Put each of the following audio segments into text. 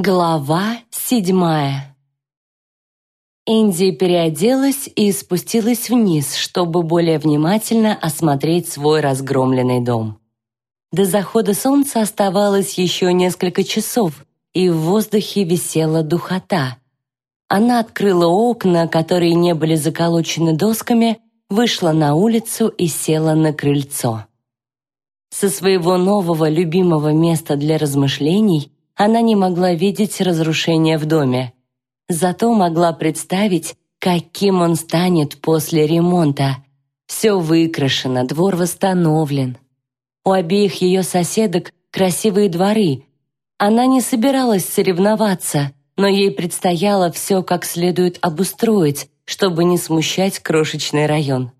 Глава седьмая Энди переоделась и спустилась вниз, чтобы более внимательно осмотреть свой разгромленный дом. До захода солнца оставалось еще несколько часов, и в воздухе висела духота. Она открыла окна, которые не были заколочены досками, вышла на улицу и села на крыльцо. Со своего нового любимого места для размышлений она не могла видеть разрушения в доме. Зато могла представить, каким он станет после ремонта. Все выкрашено, двор восстановлен. У обеих ее соседок красивые дворы. Она не собиралась соревноваться, но ей предстояло все как следует обустроить, чтобы не смущать крошечный район.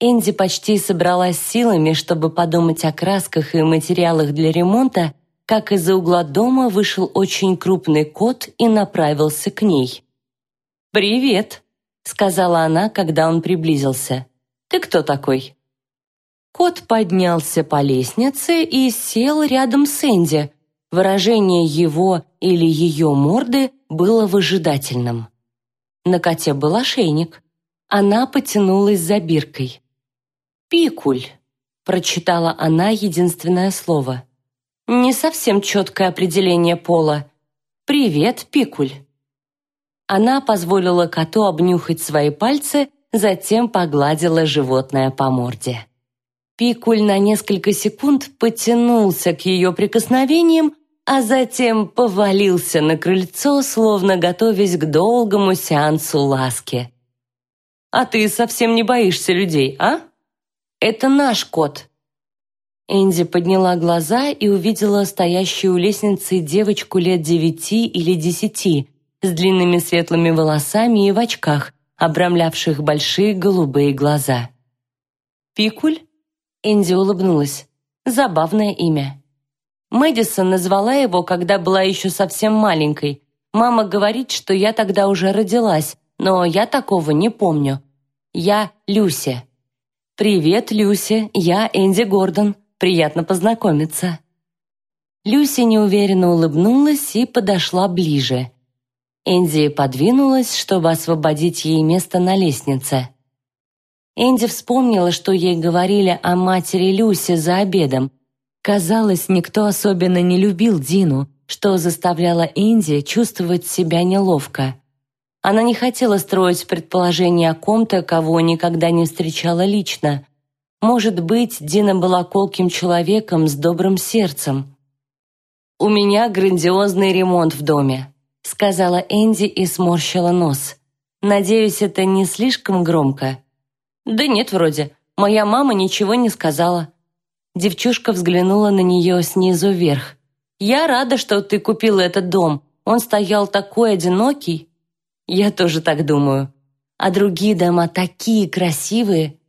Энди почти собралась силами, чтобы подумать о красках и материалах для ремонта, как из-за угла дома вышел очень крупный кот и направился к ней. «Привет», — сказала она, когда он приблизился. «Ты кто такой?» Кот поднялся по лестнице и сел рядом с Энди. Выражение его или ее морды было выжидательным. На коте был ошейник. Она потянулась за биркой. «Пикуль», — прочитала она единственное слово. Не совсем четкое определение пола. «Привет, Пикуль». Она позволила коту обнюхать свои пальцы, затем погладила животное по морде. Пикуль на несколько секунд потянулся к ее прикосновениям, а затем повалился на крыльцо, словно готовясь к долгому сеансу ласки. «А ты совсем не боишься людей, а?» «Это наш кот», Энди подняла глаза и увидела стоящую у лестницы девочку лет девяти или десяти с длинными светлыми волосами и в очках, обрамлявших большие голубые глаза. «Пикуль?» Энди улыбнулась. «Забавное имя». Мэдисон назвала его, когда была еще совсем маленькой. Мама говорит, что я тогда уже родилась, но я такого не помню. Я Люси. «Привет, Люси, я Энди Гордон», Приятно познакомиться». Люси неуверенно улыбнулась и подошла ближе. Энди подвинулась, чтобы освободить ей место на лестнице. Энди вспомнила, что ей говорили о матери Люси за обедом. Казалось, никто особенно не любил Дину, что заставляло Энди чувствовать себя неловко. Она не хотела строить предположения о ком-то, кого никогда не встречала лично. Может быть, Дина была колким человеком с добрым сердцем. «У меня грандиозный ремонт в доме», — сказала Энди и сморщила нос. «Надеюсь, это не слишком громко?» «Да нет, вроде. Моя мама ничего не сказала». Девчушка взглянула на нее снизу вверх. «Я рада, что ты купила этот дом. Он стоял такой одинокий». «Я тоже так думаю. А другие дома такие красивые.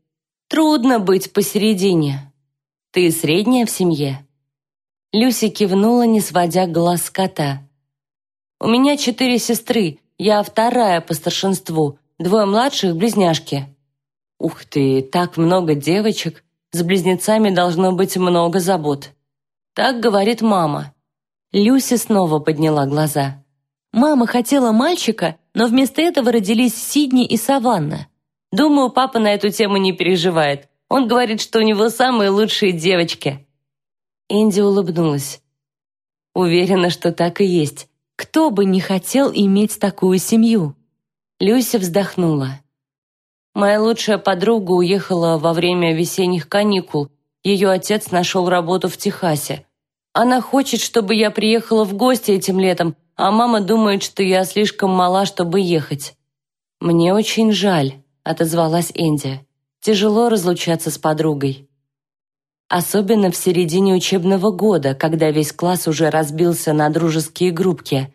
Трудно быть посередине. Ты средняя в семье?» Люси кивнула, не сводя глаз с кота. «У меня четыре сестры, я вторая по старшинству, двое младших – близняшки». «Ух ты, так много девочек, с близнецами должно быть много забот». Так говорит мама. Люси снова подняла глаза. Мама хотела мальчика, но вместо этого родились Сидни и Саванна. Думаю, папа на эту тему не переживает. Он говорит, что у него самые лучшие девочки». Энди улыбнулась. Уверена, что так и есть. Кто бы не хотел иметь такую семью? Люся вздохнула. Моя лучшая подруга уехала во время весенних каникул. Ее отец нашел работу в Техасе. Она хочет, чтобы я приехала в гости этим летом, а мама думает, что я слишком мала, чтобы ехать. Мне очень жаль. — отозвалась Энди. «Тяжело разлучаться с подругой». Особенно в середине учебного года, когда весь класс уже разбился на дружеские группки.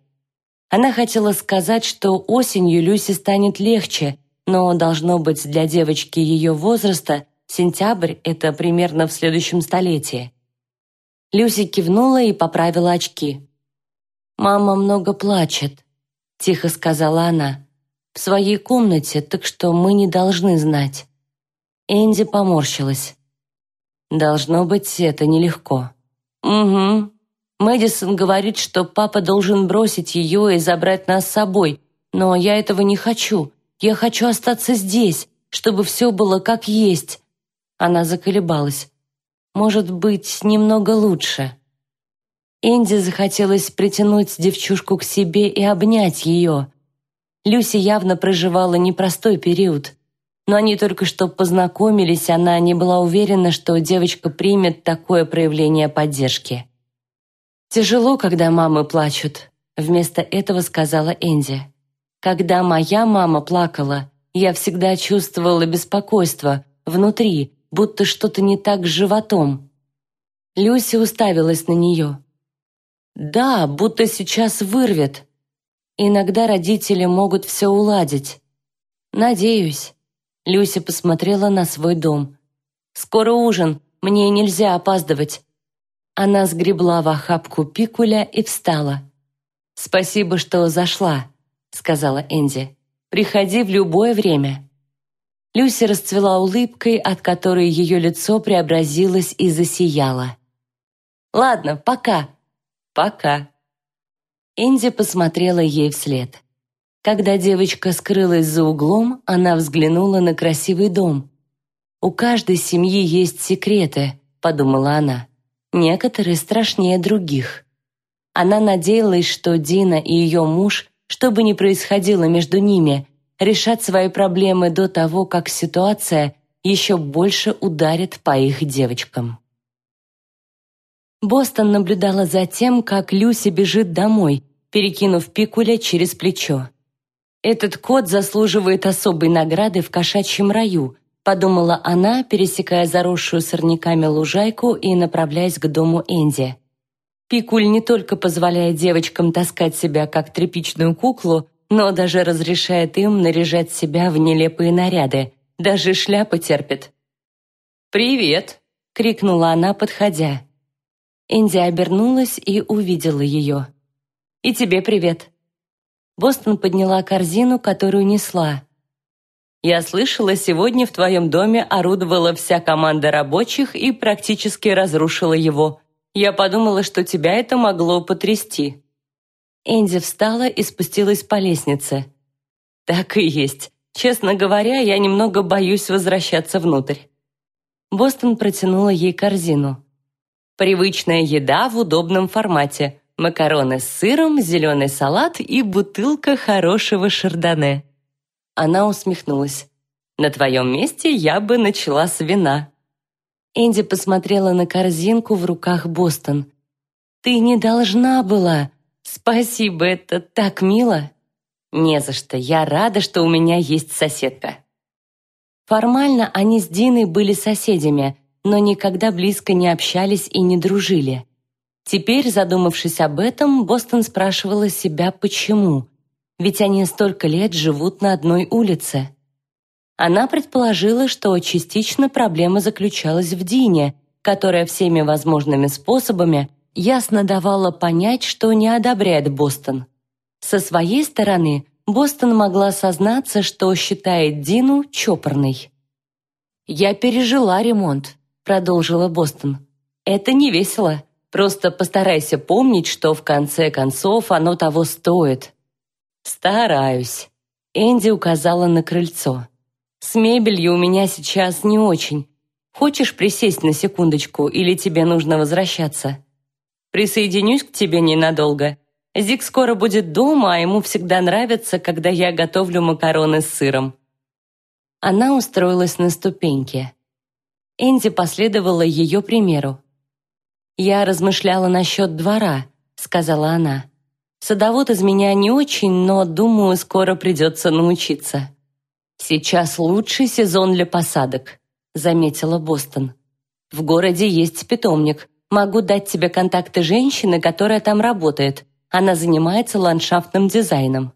Она хотела сказать, что осенью Люси станет легче, но, должно быть, для девочки ее возраста сентябрь — это примерно в следующем столетии. Люси кивнула и поправила очки. «Мама много плачет», — тихо сказала она в своей комнате, так что мы не должны знать». Энди поморщилась. «Должно быть, это нелегко». «Угу». Мэдисон говорит, что папа должен бросить ее и забрать нас с собой, но я этого не хочу. Я хочу остаться здесь, чтобы все было как есть». Она заколебалась. «Может быть, немного лучше». Энди захотелось притянуть девчушку к себе и обнять ее. Люси явно проживала непростой период. Но они только что познакомились, она не была уверена, что девочка примет такое проявление поддержки. «Тяжело, когда мамы плачут», — вместо этого сказала Энди. «Когда моя мама плакала, я всегда чувствовала беспокойство внутри, будто что-то не так с животом». Люси уставилась на нее. «Да, будто сейчас вырвет. Иногда родители могут все уладить. Надеюсь». Люся посмотрела на свой дом. «Скоро ужин, мне нельзя опаздывать». Она сгребла в охапку пикуля и встала. «Спасибо, что зашла», — сказала Энди. «Приходи в любое время». Люси расцвела улыбкой, от которой ее лицо преобразилось и засияло. «Ладно, пока», «Пока». Энди посмотрела ей вслед. Когда девочка скрылась за углом, она взглянула на красивый дом. «У каждой семьи есть секреты», — подумала она. «Некоторые страшнее других». Она надеялась, что Дина и ее муж, что бы ни происходило между ними, решат свои проблемы до того, как ситуация еще больше ударит по их девочкам. Бостон наблюдала за тем, как Люси бежит домой, перекинув пикуля через плечо. «Этот кот заслуживает особой награды в кошачьем раю», подумала она, пересекая заросшую сорняками лужайку и направляясь к дому Энди. Пикуль не только позволяет девочкам таскать себя как тряпичную куклу, но даже разрешает им наряжать себя в нелепые наряды. Даже шляпы терпит. «Привет!» — крикнула она, подходя. Энди обернулась и увидела ее. «И тебе привет». Бостон подняла корзину, которую несла. «Я слышала, сегодня в твоем доме орудовала вся команда рабочих и практически разрушила его. Я подумала, что тебя это могло потрясти». Энди встала и спустилась по лестнице. «Так и есть. Честно говоря, я немного боюсь возвращаться внутрь». Бостон протянула ей корзину. Привычная еда в удобном формате. Макароны с сыром, зеленый салат и бутылка хорошего шардоне. Она усмехнулась. «На твоем месте я бы начала с вина». Энди посмотрела на корзинку в руках Бостон. «Ты не должна была. Спасибо, это так мило». «Не за что. Я рада, что у меня есть соседка». Формально они с Диной были соседями – но никогда близко не общались и не дружили. Теперь, задумавшись об этом, Бостон спрашивала себя, почему. Ведь они столько лет живут на одной улице. Она предположила, что частично проблема заключалась в Дине, которая всеми возможными способами ясно давала понять, что не одобряет Бостон. Со своей стороны, Бостон могла сознаться, что считает Дину чопорной. «Я пережила ремонт», продолжила Бостон. «Это не весело. Просто постарайся помнить, что в конце концов оно того стоит». «Стараюсь», — Энди указала на крыльцо. «С мебелью у меня сейчас не очень. Хочешь присесть на секундочку или тебе нужно возвращаться?» «Присоединюсь к тебе ненадолго. Зик скоро будет дома, а ему всегда нравится, когда я готовлю макароны с сыром». Она устроилась на ступеньке. Энди последовала ее примеру. «Я размышляла насчет двора», — сказала она. «Садовод из меня не очень, но, думаю, скоро придется научиться». «Сейчас лучший сезон для посадок», — заметила Бостон. «В городе есть питомник. Могу дать тебе контакты женщины, которая там работает. Она занимается ландшафтным дизайном».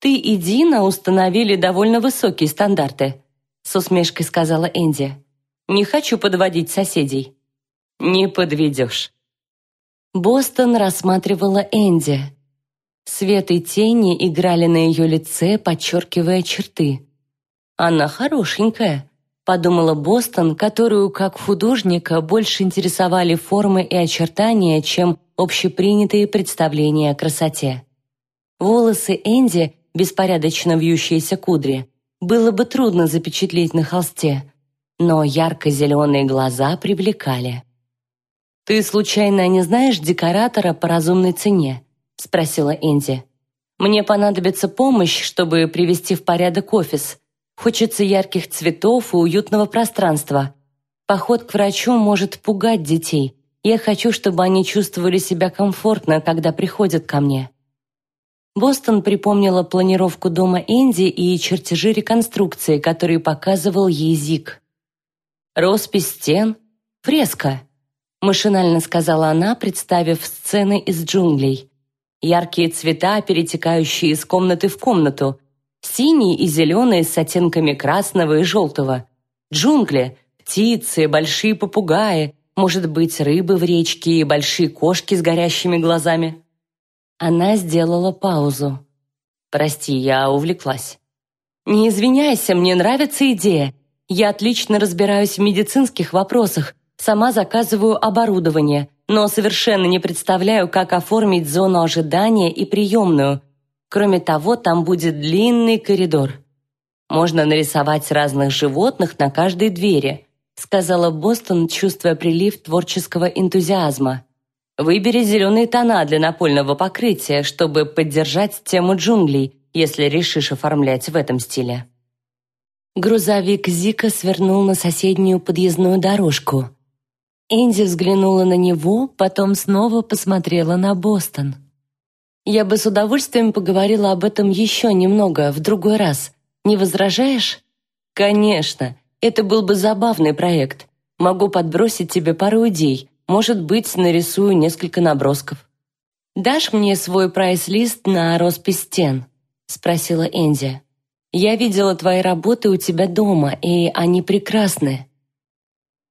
«Ты и Дина установили довольно высокие стандарты», — с усмешкой сказала Энди. Не хочу подводить соседей». «Не подведешь». Бостон рассматривала Энди. Свет и тени играли на ее лице, подчеркивая черты. «Она хорошенькая», — подумала Бостон, которую, как художника, больше интересовали формы и очертания, чем общепринятые представления о красоте. Волосы Энди, беспорядочно вьющиеся кудри, было бы трудно запечатлеть на холсте, но ярко-зеленые глаза привлекали. «Ты случайно не знаешь декоратора по разумной цене?» — спросила Энди. «Мне понадобится помощь, чтобы привести в порядок офис. Хочется ярких цветов и уютного пространства. Поход к врачу может пугать детей. Я хочу, чтобы они чувствовали себя комфортно, когда приходят ко мне». Бостон припомнила планировку дома Энди и чертежи реконструкции, которые показывал ей Зик. «Роспись стен? Фреска!» Машинально сказала она, представив сцены из джунглей. Яркие цвета, перетекающие из комнаты в комнату. Синие и зеленые с оттенками красного и желтого. Джунгли, птицы, большие попугаи, может быть, рыбы в речке и большие кошки с горящими глазами. Она сделала паузу. «Прости, я увлеклась». «Не извиняйся, мне нравится идея. Я отлично разбираюсь в медицинских вопросах, сама заказываю оборудование, но совершенно не представляю, как оформить зону ожидания и приемную. Кроме того, там будет длинный коридор. Можно нарисовать разных животных на каждой двери», сказала Бостон, чувствуя прилив творческого энтузиазма. Выбери зеленые тона для напольного покрытия, чтобы поддержать тему джунглей, если решишь оформлять в этом стиле. Грузовик Зика свернул на соседнюю подъездную дорожку. Энди взглянула на него, потом снова посмотрела на Бостон. «Я бы с удовольствием поговорила об этом еще немного, в другой раз. Не возражаешь?» «Конечно. Это был бы забавный проект. Могу подбросить тебе пару идей, может быть, нарисую несколько набросков. «Дашь мне свой прайс-лист на роспись стен?» — спросила Энди. «Я видела твои работы у тебя дома, и они прекрасны».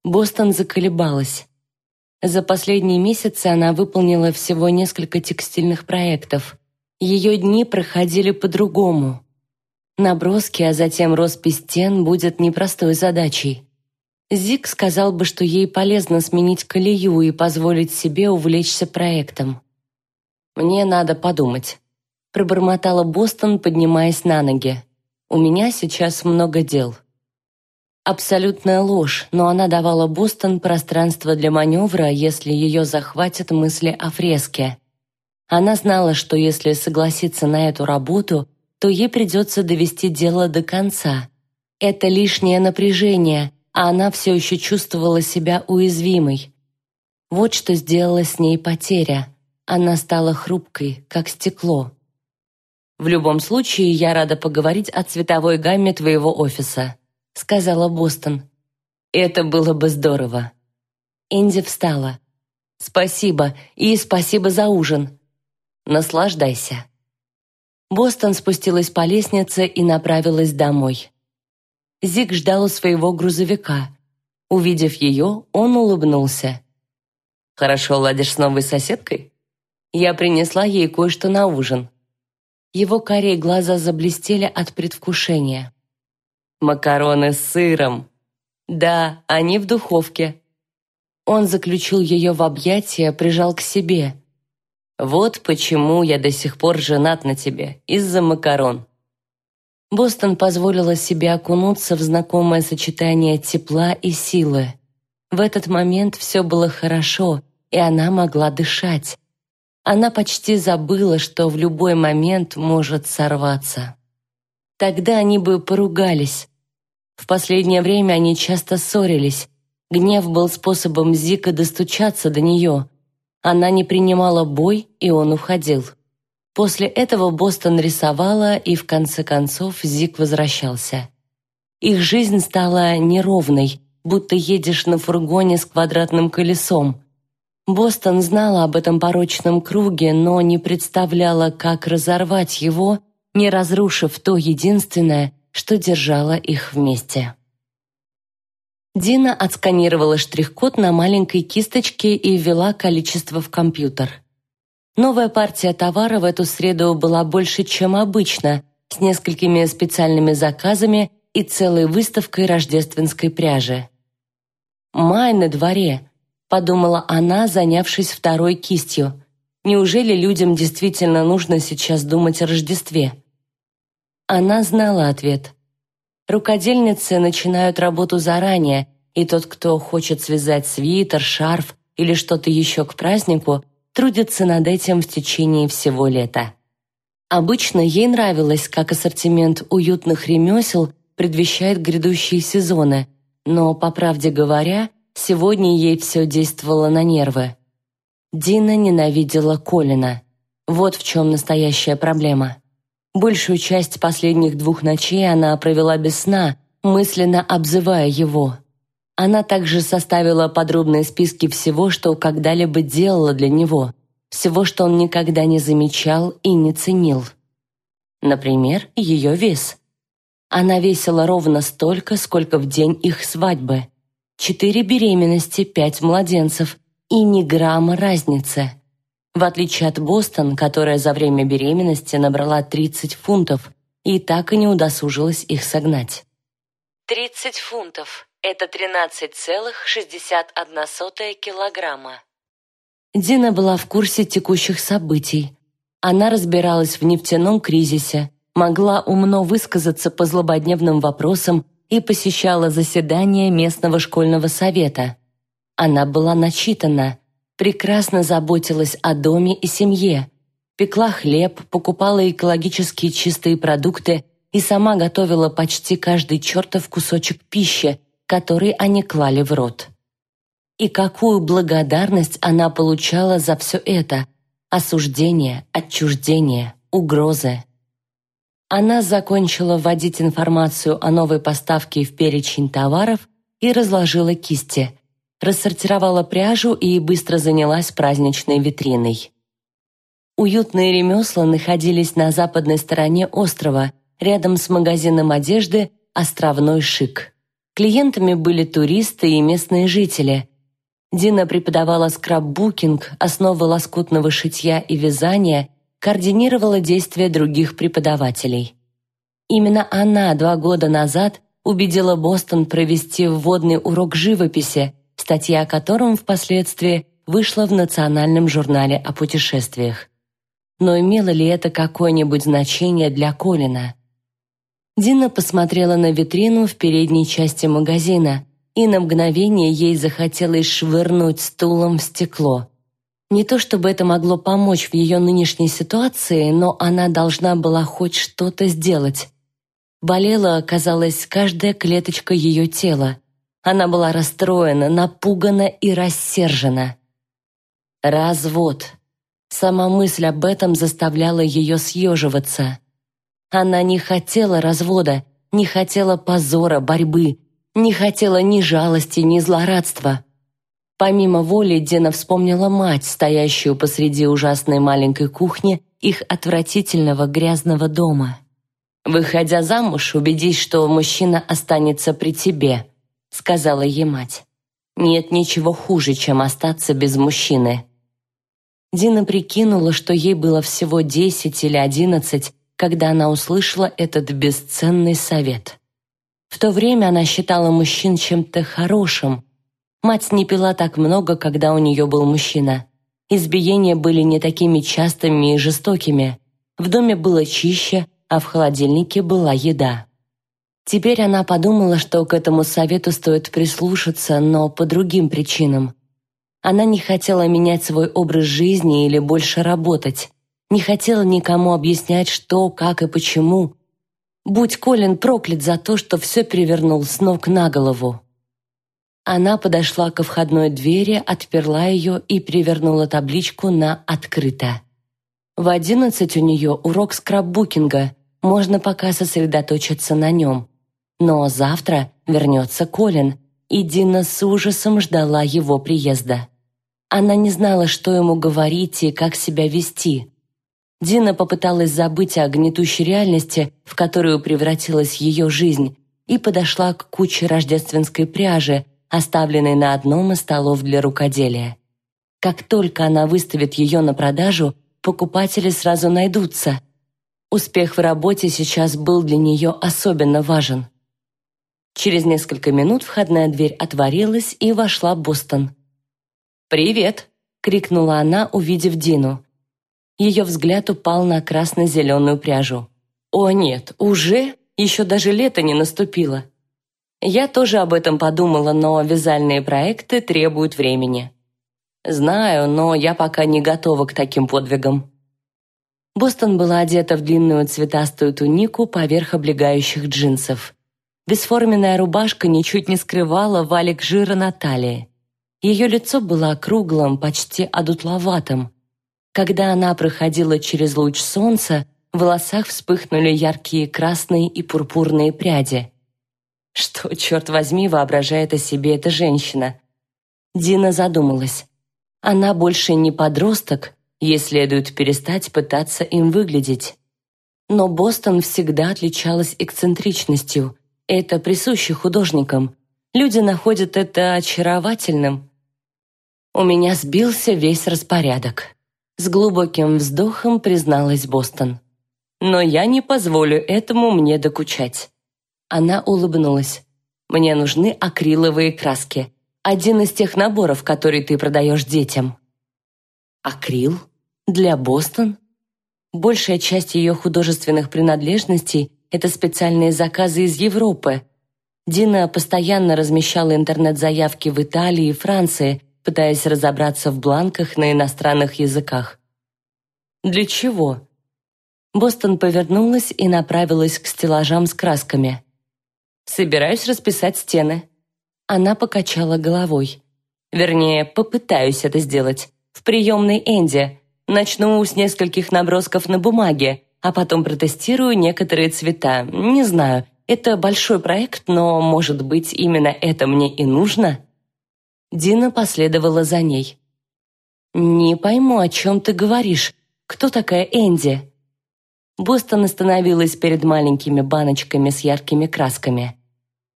Бостон заколебалась. За последние месяцы она выполнила всего несколько текстильных проектов. Ее дни проходили по-другому. Наброски, а затем роспись стен будет непростой задачей. Зик сказал бы, что ей полезно сменить колею и позволить себе увлечься проектом. «Мне надо подумать», — пробормотала Бостон, поднимаясь на ноги. «У меня сейчас много дел». Абсолютная ложь, но она давала Бостон пространство для маневра, если ее захватят мысли о фреске. Она знала, что если согласиться на эту работу, то ей придется довести дело до конца. Это лишнее напряжение, а она все еще чувствовала себя уязвимой. Вот что сделала с ней потеря. Она стала хрупкой, как стекло. «В любом случае, я рада поговорить о цветовой гамме твоего офиса», сказала Бостон. «Это было бы здорово». Энди встала. «Спасибо, и спасибо за ужин. Наслаждайся». Бостон спустилась по лестнице и направилась домой. Зиг ждал своего грузовика. Увидев ее, он улыбнулся. «Хорошо ладишь с новой соседкой? Я принесла ей кое-что на ужин». Его карие глаза заблестели от предвкушения. «Макароны с сыром!» «Да, они в духовке». Он заключил ее в объятия, прижал к себе. «Вот почему я до сих пор женат на тебе, из-за макарон». Бостон позволила себе окунуться в знакомое сочетание тепла и силы. В этот момент все было хорошо, и она могла дышать. Она почти забыла, что в любой момент может сорваться. Тогда они бы поругались. В последнее время они часто ссорились. Гнев был способом Зика достучаться до нее. Она не принимала бой, и он уходил. После этого Бостон рисовала, и в конце концов Зик возвращался. Их жизнь стала неровной, будто едешь на фургоне с квадратным колесом. Бостон знала об этом порочном круге, но не представляла, как разорвать его, не разрушив то единственное, что держало их вместе. Дина отсканировала штрих-код на маленькой кисточке и ввела количество в компьютер. Новая партия товара в эту среду была больше, чем обычно, с несколькими специальными заказами и целой выставкой рождественской пряжи. Май на дворе. Подумала она, занявшись второй кистью. Неужели людям действительно нужно сейчас думать о Рождестве? Она знала ответ. Рукодельницы начинают работу заранее, и тот, кто хочет связать свитер, шарф или что-то еще к празднику, трудится над этим в течение всего лета. Обычно ей нравилось, как ассортимент уютных ремесел предвещает грядущие сезоны, но, по правде говоря, сегодня ей все действовало на нервы. Дина ненавидела Колина. Вот в чем настоящая проблема. Большую часть последних двух ночей она провела без сна, мысленно обзывая его. Она также составила подробные списки всего, что когда-либо делала для него, всего, что он никогда не замечал и не ценил. Например, ее вес. Она весила ровно столько, сколько в день их свадьбы. Четыре беременности, пять младенцев и ни грамма разницы. В отличие от Бостон, которая за время беременности набрала 30 фунтов и так и не удосужилась их согнать. 30 фунтов это 13,61 килограмма. Дина была в курсе текущих событий. Она разбиралась в нефтяном кризисе, могла умно высказаться по злободневным вопросам и посещала заседания местного школьного совета. Она была начитана, прекрасно заботилась о доме и семье, пекла хлеб, покупала экологически чистые продукты и сама готовила почти каждый чертов кусочек пищи, который они клали в рот. И какую благодарность она получала за все это – осуждение, отчуждение, угрозы. Она закончила вводить информацию о новой поставке в перечень товаров и разложила кисти, рассортировала пряжу и быстро занялась праздничной витриной. Уютные ремесла находились на западной стороне острова, рядом с магазином одежды «Островной шик». Клиентами были туристы и местные жители. Дина преподавала скраббукинг, основы лоскутного шитья и вязания, координировала действия других преподавателей. Именно она два года назад убедила Бостон провести вводный урок живописи, статья о котором впоследствии вышла в национальном журнале о путешествиях. Но имело ли это какое-нибудь значение для Колина? Дина посмотрела на витрину в передней части магазина, и на мгновение ей захотелось швырнуть стулом в стекло. Не то чтобы это могло помочь в ее нынешней ситуации, но она должна была хоть что-то сделать. Болела, казалось, каждая клеточка ее тела. Она была расстроена, напугана и рассержена. Развод. Сама мысль об этом заставляла ее съеживаться. Она не хотела развода, не хотела позора, борьбы, не хотела ни жалости, ни злорадства. Помимо воли Дена вспомнила мать, стоящую посреди ужасной маленькой кухни их отвратительного грязного дома. «Выходя замуж, убедись, что мужчина останется при тебе», — сказала ей мать. «Нет ничего хуже, чем остаться без мужчины». Дина прикинула, что ей было всего десять или одиннадцать, когда она услышала этот бесценный совет. В то время она считала мужчин чем-то хорошим. Мать не пила так много, когда у нее был мужчина. Избиения были не такими частыми и жестокими. В доме было чище, а в холодильнике была еда. Теперь она подумала, что к этому совету стоит прислушаться, но по другим причинам. Она не хотела менять свой образ жизни или больше работать не хотела никому объяснять, что, как и почему. Будь Колин проклят за то, что все перевернул с ног на голову. Она подошла ко входной двери, отперла ее и перевернула табличку на «Открыто». В одиннадцать у нее урок скраббукинга, можно пока сосредоточиться на нем. Но завтра вернется Колин, и Дина с ужасом ждала его приезда. Она не знала, что ему говорить и как себя вести. Дина попыталась забыть о гнетущей реальности, в которую превратилась ее жизнь, и подошла к куче рождественской пряжи, оставленной на одном из столов для рукоделия. Как только она выставит ее на продажу, покупатели сразу найдутся. Успех в работе сейчас был для нее особенно важен. Через несколько минут входная дверь отворилась, и вошла Бостон. «Привет!» — крикнула она, увидев Дину. Ее взгляд упал на красно-зеленую пряжу. «О нет, уже? Еще даже лето не наступило!» Я тоже об этом подумала, но вязальные проекты требуют времени. Знаю, но я пока не готова к таким подвигам. Бостон была одета в длинную цветастую тунику поверх облегающих джинсов. Бесформенная рубашка ничуть не скрывала валик жира на талии. Ее лицо было округлым, почти одутловатым. Когда она проходила через луч солнца, в волосах вспыхнули яркие красные и пурпурные пряди. Что, черт возьми, воображает о себе эта женщина? Дина задумалась. Она больше не подросток, Ей следует перестать пытаться им выглядеть. Но Бостон всегда отличалась эксцентричностью. Это присуще художникам. Люди находят это очаровательным. У меня сбился весь распорядок. С глубоким вздохом призналась Бостон. Но я не позволю этому мне докучать. Она улыбнулась. Мне нужны акриловые краски. Один из тех наборов, которые ты продаешь детям. Акрил? Для Бостон? Большая часть ее художественных принадлежностей – это специальные заказы из Европы. Дина постоянно размещала интернет-заявки в Италии и Франции, пытаясь разобраться в бланках на иностранных языках. Для чего? Бостон повернулась и направилась к стеллажам с красками. «Собираюсь расписать стены». Она покачала головой. Вернее, попытаюсь это сделать. В приемной Энди – Начну с нескольких набросков на бумаге, а потом протестирую некоторые цвета. Не знаю, это большой проект, но, может быть, именно это мне и нужно?» Дина последовала за ней. «Не пойму, о чем ты говоришь. Кто такая Энди?» Бостон остановилась перед маленькими баночками с яркими красками.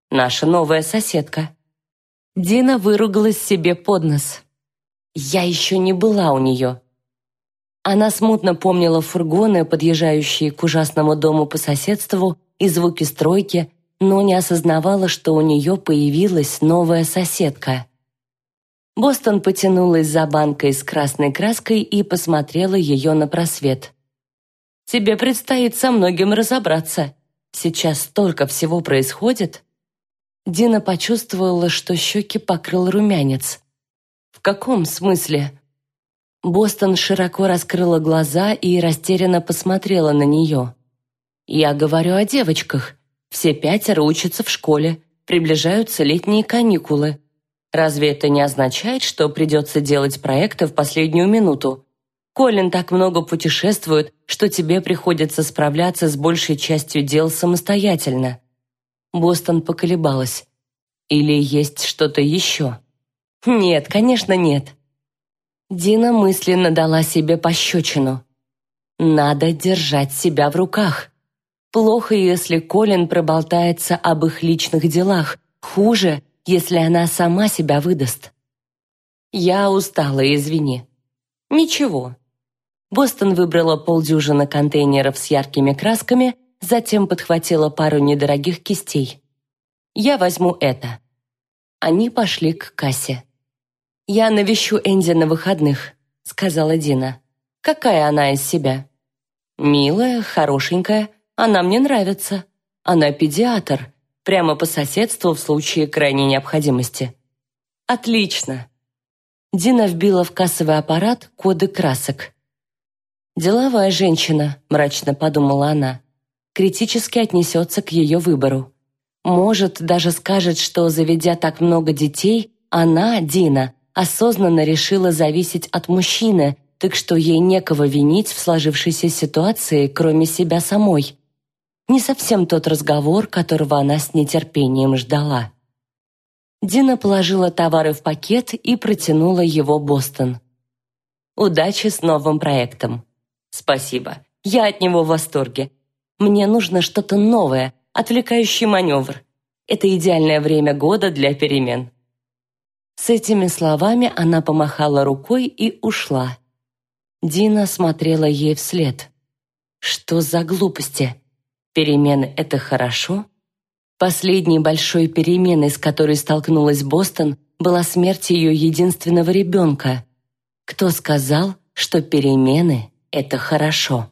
«Наша новая соседка». Дина выругалась себе под нос. «Я еще не была у нее. Она смутно помнила фургоны, подъезжающие к ужасному дому по соседству, и звуки стройки, но не осознавала, что у нее появилась новая соседка. Бостон потянулась за банкой с красной краской и посмотрела ее на просвет. «Тебе предстоит со многим разобраться. Сейчас столько всего происходит». Дина почувствовала, что щеки покрыл румянец. «В каком смысле?» Бостон широко раскрыла глаза и растерянно посмотрела на нее. «Я говорю о девочках. Все пятеро учатся в школе, приближаются летние каникулы. Разве это не означает, что придется делать проекты в последнюю минуту? Колин так много путешествует, что тебе приходится справляться с большей частью дел самостоятельно». Бостон поколебалась. «Или есть что-то еще?» «Нет, конечно, нет. Дина мысленно дала себе пощечину. Надо держать себя в руках. Плохо, если Колин проболтается об их личных делах. Хуже, если она сама себя выдаст. Я устала, извини. Ничего. Бостон выбрала полдюжины контейнеров с яркими красками, затем подхватила пару недорогих кистей. Я возьму это. Они пошли к кассе. «Я навещу Энди на выходных», — сказала Дина. «Какая она из себя?» «Милая, хорошенькая, она мне нравится. Она педиатр, прямо по соседству в случае крайней необходимости». «Отлично!» Дина вбила в кассовый аппарат коды красок. «Деловая женщина», — мрачно подумала она, критически отнесется к ее выбору. Может, даже скажет, что, заведя так много детей, она, Дина, осознанно решила зависеть от мужчины, так что ей некого винить в сложившейся ситуации, кроме себя самой. Не совсем тот разговор, которого она с нетерпением ждала. Дина положила товары в пакет и протянула его Бостон. «Удачи с новым проектом». «Спасибо. Я от него в восторге. Мне нужно что-то новое, отвлекающий маневр. Это идеальное время года для перемен». С этими словами она помахала рукой и ушла. Дина смотрела ей вслед. Что за глупости? Перемены — это хорошо? Последней большой переменой, с которой столкнулась Бостон, была смерть ее единственного ребенка. Кто сказал, что перемены — это хорошо?